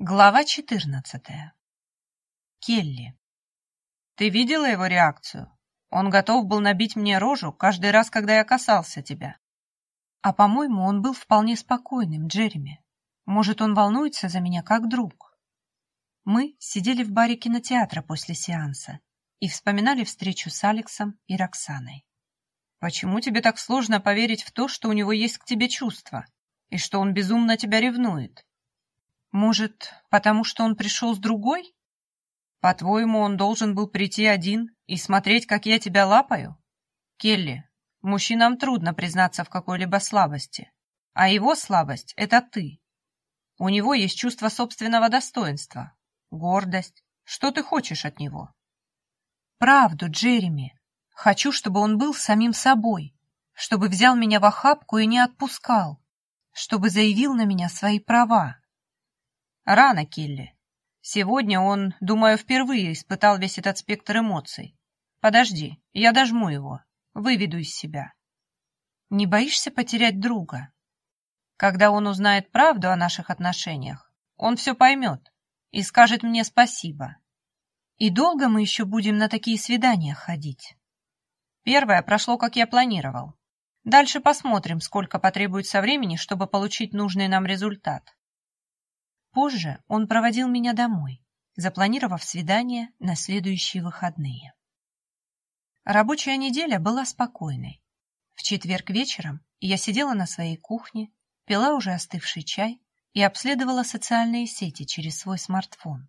Глава 14. Келли. Ты видела его реакцию? Он готов был набить мне рожу каждый раз, когда я касался тебя. А, по-моему, он был вполне спокойным, Джереми. Может, он волнуется за меня как друг. Мы сидели в баре кинотеатра после сеанса и вспоминали встречу с Алексом и Роксаной. Почему тебе так сложно поверить в то, что у него есть к тебе чувства, и что он безумно тебя ревнует? Может, потому что он пришел с другой? По-твоему, он должен был прийти один и смотреть, как я тебя лапаю? Келли, мужчинам трудно признаться в какой-либо слабости, а его слабость — это ты. У него есть чувство собственного достоинства, гордость. Что ты хочешь от него? Правду, Джереми. Хочу, чтобы он был самим собой, чтобы взял меня в охапку и не отпускал, чтобы заявил на меня свои права. Рано, Келли. Сегодня он, думаю, впервые испытал весь этот спектр эмоций. Подожди, я дожму его, выведу из себя. Не боишься потерять друга? Когда он узнает правду о наших отношениях, он все поймет и скажет мне спасибо. И долго мы еще будем на такие свидания ходить? Первое прошло, как я планировал. Дальше посмотрим, сколько потребуется времени, чтобы получить нужный нам результат. Позже он проводил меня домой, запланировав свидание на следующие выходные. Рабочая неделя была спокойной. В четверг вечером я сидела на своей кухне, пила уже остывший чай и обследовала социальные сети через свой смартфон.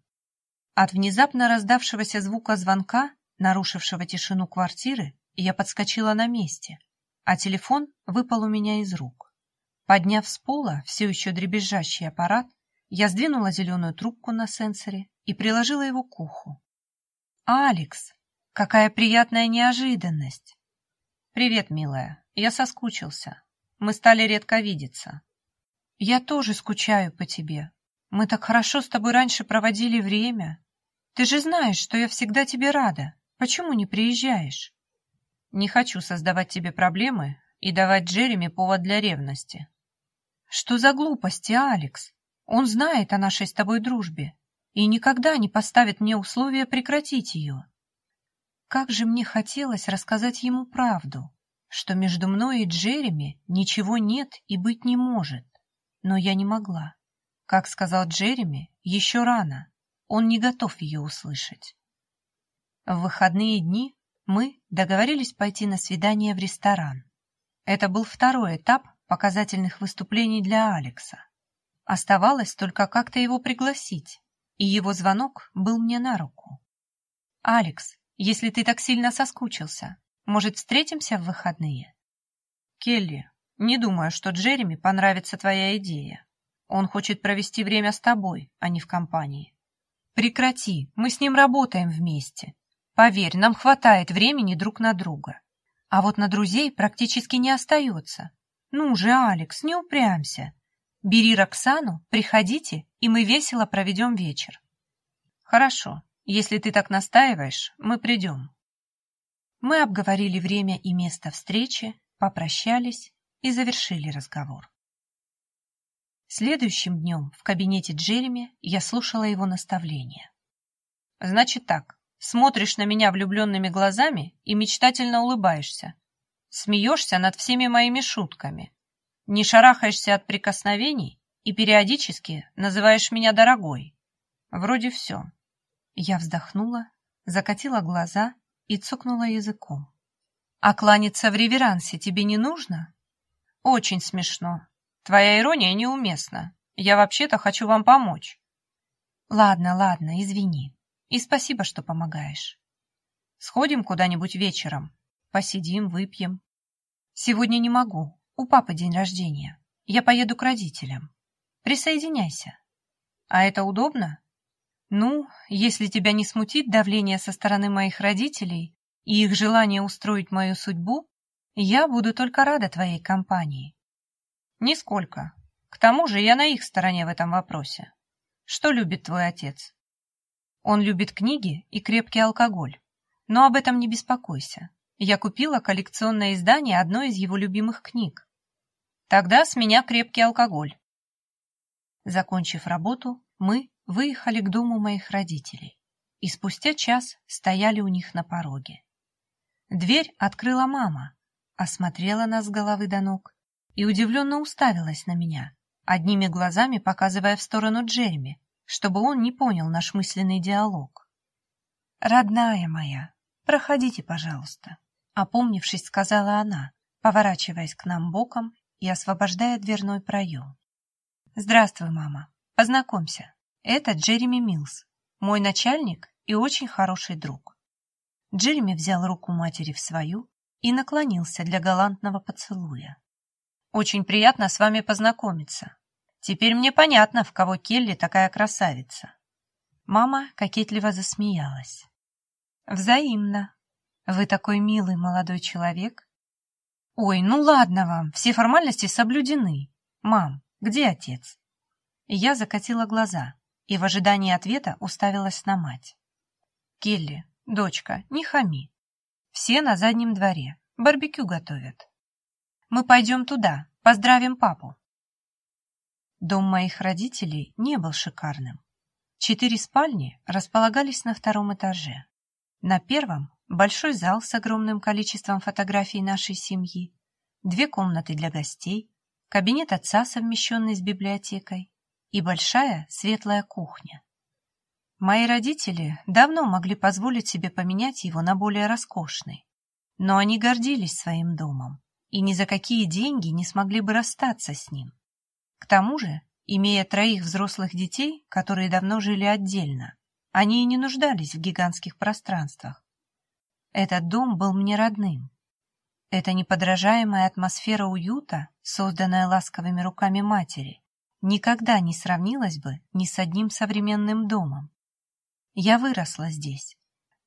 От внезапно раздавшегося звука звонка, нарушившего тишину квартиры, я подскочила на месте, а телефон выпал у меня из рук. Подняв с пола все еще дребезжащий аппарат, я сдвинула зеленую трубку на сенсоре и приложила его к уху. «Алекс, какая приятная неожиданность!» «Привет, милая. Я соскучился. Мы стали редко видеться». «Я тоже скучаю по тебе. Мы так хорошо с тобой раньше проводили время. Ты же знаешь, что я всегда тебе рада. Почему не приезжаешь?» «Не хочу создавать тебе проблемы и давать Джереми повод для ревности». «Что за глупости, Алекс? Он знает о нашей с тобой дружбе и никогда не поставит мне условия прекратить ее. Как же мне хотелось рассказать ему правду, что между мной и Джереми ничего нет и быть не может. Но я не могла. Как сказал Джереми, еще рано. Он не готов ее услышать. В выходные дни мы договорились пойти на свидание в ресторан. Это был второй этап показательных выступлений для Алекса. Оставалось только как-то его пригласить, и его звонок был мне на руку. «Алекс, если ты так сильно соскучился, может, встретимся в выходные?» «Келли, не думаю, что Джереми понравится твоя идея. Он хочет провести время с тобой, а не в компании». «Прекрати, мы с ним работаем вместе. Поверь, нам хватает времени друг на друга. А вот на друзей практически не остается. Ну же, Алекс, не упрямься. Бери Роксану, приходите, и мы весело проведем вечер. Хорошо, если ты так настаиваешь, мы придем. Мы обговорили время и место встречи, попрощались и завершили разговор. Следующим днем в кабинете Джереми я слушала его наставления. Значит так, смотришь на меня влюбленными глазами и мечтательно улыбаешься. Смеешься над всеми моими шутками, не шарахаешься от прикосновений и периодически называешь меня дорогой. Вроде все. Я вздохнула, закатила глаза и цокнула языком. А кланяться в реверансе тебе не нужно? Очень смешно. Твоя ирония неуместна. Я вообще-то хочу вам помочь. Ладно, ладно, извини. И спасибо, что помогаешь. Сходим куда-нибудь вечером. Посидим, выпьем. Сегодня не могу. У папы день рождения. Я поеду к родителям. Присоединяйся. А это удобно? Ну, если тебя не смутит давление со стороны моих родителей и их желание устроить мою судьбу, я буду только рада твоей компании. Нисколько. К тому же я на их стороне в этом вопросе. Что любит твой отец? Он любит книги и крепкий алкоголь. Но об этом не беспокойся. Я купила коллекционное издание одной из его любимых книг. Тогда с меня крепкий алкоголь. Закончив работу, мы выехали к дому моих родителей и спустя час стояли у них на пороге. Дверь открыла мама, осмотрела нас с головы до ног и удивленно уставилась на меня, одними глазами показывая в сторону Джереми, чтобы он не понял наш мысленный диалог. «Родная моя, проходите, пожалуйста», — опомнившись, сказала она, поворачиваясь к нам боком и освобождая дверной проем. «Здравствуй, мама. Познакомься. Это Джереми Милс, мой начальник и очень хороший друг». Джереми взял руку матери в свою и наклонился для галантного поцелуя. «Очень приятно с вами познакомиться. Теперь мне понятно, в кого Келли такая красавица». Мама кокетливо засмеялась. «Взаимно. Вы такой милый молодой человек». «Ой, ну ладно вам, все формальности соблюдены. Мам, где отец?» Я закатила глаза и в ожидании ответа уставилась на мать. «Келли, дочка, не хами. Все на заднем дворе, барбекю готовят. Мы пойдем туда, поздравим папу». Дом моих родителей не был шикарным. Четыре спальни располагались на втором этаже. На первом – большой зал с огромным количеством фотографий нашей семьи, две комнаты для гостей, кабинет отца, совмещенный с библиотекой, и большая светлая кухня. Мои родители давно могли позволить себе поменять его на более роскошный, но они гордились своим домом и ни за какие деньги не смогли бы расстаться с ним. К тому же, имея троих взрослых детей, которые давно жили отдельно, они и не нуждались в гигантских пространствах. Этот дом был мне родным. Эта неподражаемая атмосфера уюта, созданная ласковыми руками матери, никогда не сравнилась бы ни с одним современным домом. Я выросла здесь,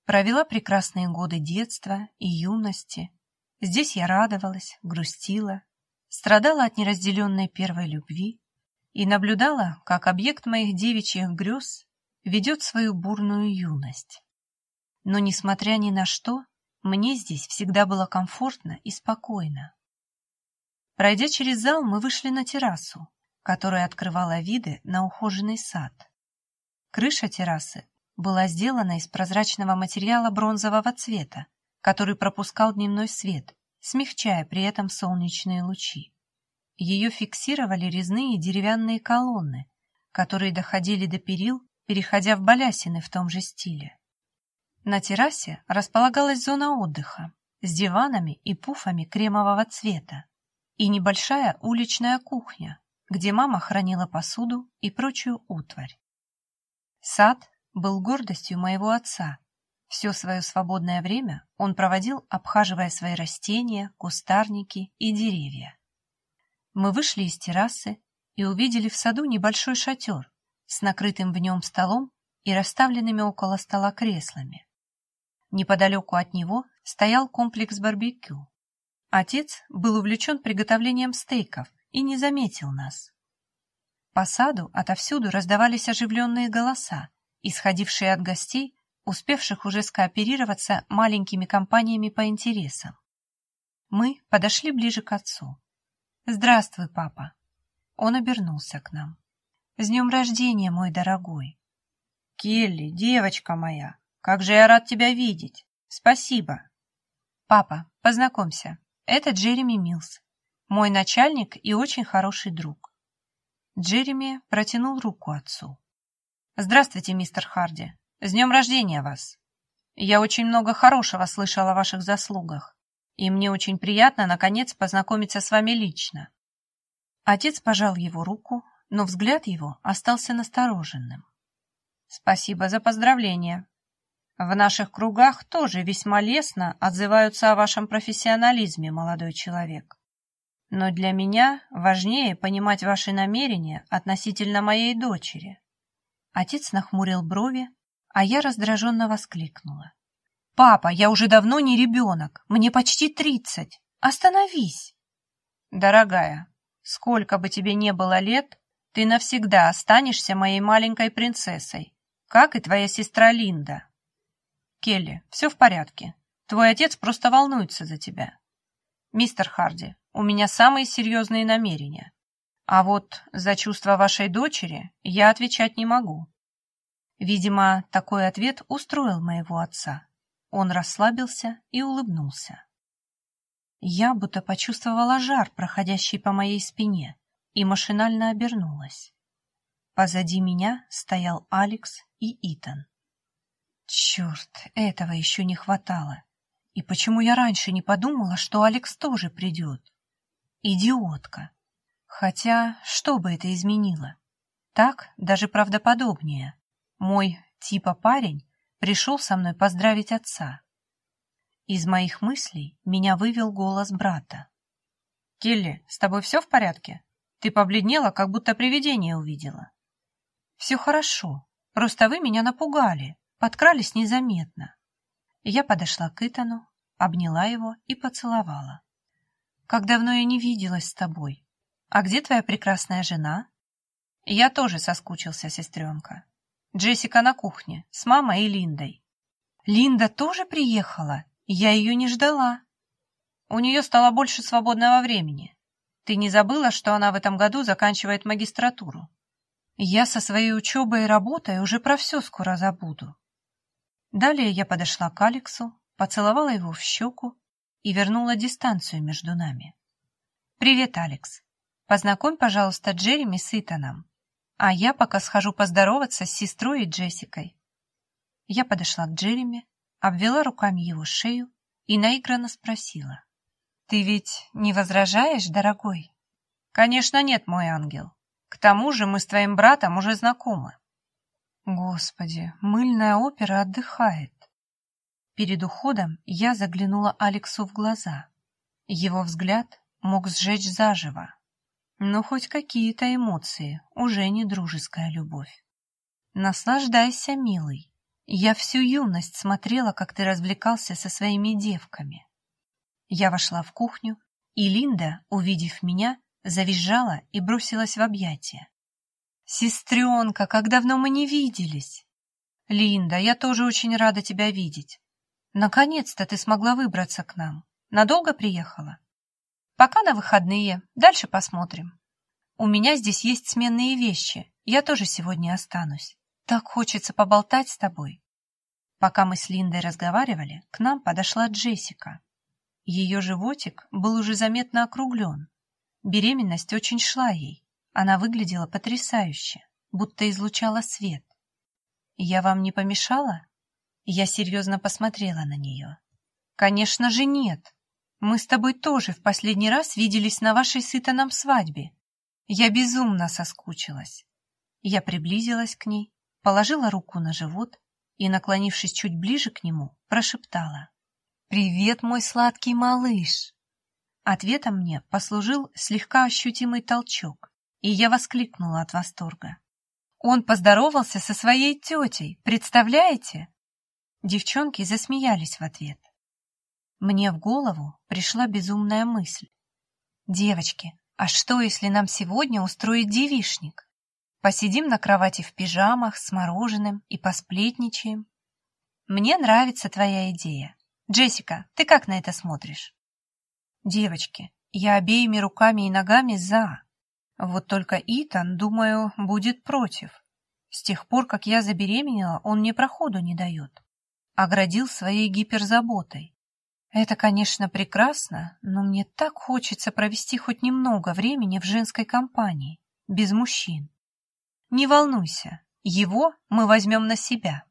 провела прекрасные годы детства и юности. Здесь я радовалась, грустила, страдала от неразделенной первой любви и наблюдала, как объект моих девичьих грез ведет свою бурную юность. Но, несмотря ни на что, мне здесь всегда было комфортно и спокойно. Пройдя через зал, мы вышли на террасу, которая открывала виды на ухоженный сад. Крыша террасы была сделана из прозрачного материала бронзового цвета, который пропускал дневной свет, смягчая при этом солнечные лучи. Ее фиксировали резные деревянные колонны, которые доходили до перил, переходя в балясины в том же стиле. На террасе располагалась зона отдыха с диванами и пуфами кремового цвета и небольшая уличная кухня, где мама хранила посуду и прочую утварь. Сад был гордостью моего отца. Все свое свободное время он проводил, обхаживая свои растения, кустарники и деревья. Мы вышли из террасы и увидели в саду небольшой шатер с накрытым в нем столом и расставленными около стола креслами. Неподалеку от него стоял комплекс барбекю. Отец был увлечен приготовлением стейков и не заметил нас. По саду отовсюду раздавались оживленные голоса, исходившие от гостей, успевших уже скооперироваться маленькими компаниями по интересам. Мы подошли ближе к отцу. «Здравствуй, папа!» Он обернулся к нам. «С днем рождения, мой дорогой!» «Келли, девочка моя, как же я рад тебя видеть! Спасибо!» «Папа, познакомься, это Джереми Милс, мой начальник и очень хороший друг». Джереми протянул руку отцу. «Здравствуйте, мистер Харди. С днем рождения вас! Я очень много хорошего слышал о ваших заслугах и мне очень приятно, наконец, познакомиться с вами лично». Отец пожал его руку, но взгляд его остался настороженным. «Спасибо за поздравления. В наших кругах тоже весьма лестно отзываются о вашем профессионализме, молодой человек. Но для меня важнее понимать ваши намерения относительно моей дочери». Отец нахмурил брови, а я раздраженно воскликнула. «Папа, я уже давно не ребенок, мне почти тридцать. Остановись!» «Дорогая, сколько бы тебе не было лет, ты навсегда останешься моей маленькой принцессой, как и твоя сестра Линда. Келли, все в порядке. Твой отец просто волнуется за тебя. Мистер Харди, у меня самые серьезные намерения. А вот за чувства вашей дочери я отвечать не могу. Видимо, такой ответ устроил моего отца. Он расслабился и улыбнулся. Я будто почувствовала жар, проходящий по моей спине, и машинально обернулась. Позади меня стоял Алекс и Итан. Черт, этого еще не хватало. И почему я раньше не подумала, что Алекс тоже придет? Идиотка. Хотя, что бы это изменило? Так даже правдоподобнее. Мой, типа парень, пришел со мной поздравить отца. Из моих мыслей меня вывел голос брата. «Келли, с тобой все в порядке? Ты побледнела, как будто привидение увидела». «Все хорошо, просто вы меня напугали, подкрались незаметно». Я подошла к Итану, обняла его и поцеловала. «Как давно я не виделась с тобой. А где твоя прекрасная жена?» Я тоже соскучился, сестренка. Джессика на кухне, с мамой и Линдой. Линда тоже приехала? Я ее не ждала. У нее стало больше свободного времени. Ты не забыла, что она в этом году заканчивает магистратуру? Я со своей учебой и работой уже про все скоро забуду. Далее я подошла к Алексу, поцеловала его в щеку и вернула дистанцию между нами. «Привет, Алекс. Познакомь, пожалуйста, Джереми с Итаном. А я пока схожу поздороваться с сестрой и Джессикой». Я подошла к Джереми, обвела руками его шею и наигранно спросила. «Ты ведь не возражаешь, дорогой?» «Конечно нет, мой ангел. К тому же мы с твоим братом уже знакомы». Господи, мыльная опера отдыхает. Перед уходом я заглянула Алексу в глаза. Его взгляд мог сжечь заживо. Но хоть какие-то эмоции, уже не дружеская любовь. Наслаждайся, милый. Я всю юность смотрела, как ты развлекался со своими девками. Я вошла в кухню, и Линда, увидев меня, завизжала и бросилась в объятия. «Сестренка, как давно мы не виделись!» «Линда, я тоже очень рада тебя видеть. Наконец-то ты смогла выбраться к нам. Надолго приехала?» «Пока на выходные, дальше посмотрим. У меня здесь есть сменные вещи, я тоже сегодня останусь. Так хочется поболтать с тобой». Пока мы с Линдой разговаривали, к нам подошла Джессика. Ее животик был уже заметно округлен. Беременность очень шла ей. Она выглядела потрясающе, будто излучала свет. «Я вам не помешала?» Я серьезно посмотрела на нее. «Конечно же нет. Мы с тобой тоже в последний раз виделись на вашей сытаном свадьбе. Я безумно соскучилась». Я приблизилась к ней, положила руку на живот и, наклонившись чуть ближе к нему, прошептала. «Привет, мой сладкий малыш!» Ответом мне послужил слегка ощутимый толчок и я воскликнула от восторга. Он поздоровался со своей тетей, представляете? Девчонки засмеялись в ответ. Мне в голову пришла безумная мысль. Девочки, а что, если нам сегодня устроить девишник? Посидим на кровати в пижамах с мороженым и посплетничаем. Мне нравится твоя идея. Джессика, ты как на это смотришь? Девочки, я обеими руками и ногами за. Вот только Итан, думаю, будет против. С тех пор, как я забеременела, он мне проходу не дает. Оградил своей гиперзаботой. Это, конечно, прекрасно, но мне так хочется провести хоть немного времени в женской компании, без мужчин. Не волнуйся, его мы возьмем на себя.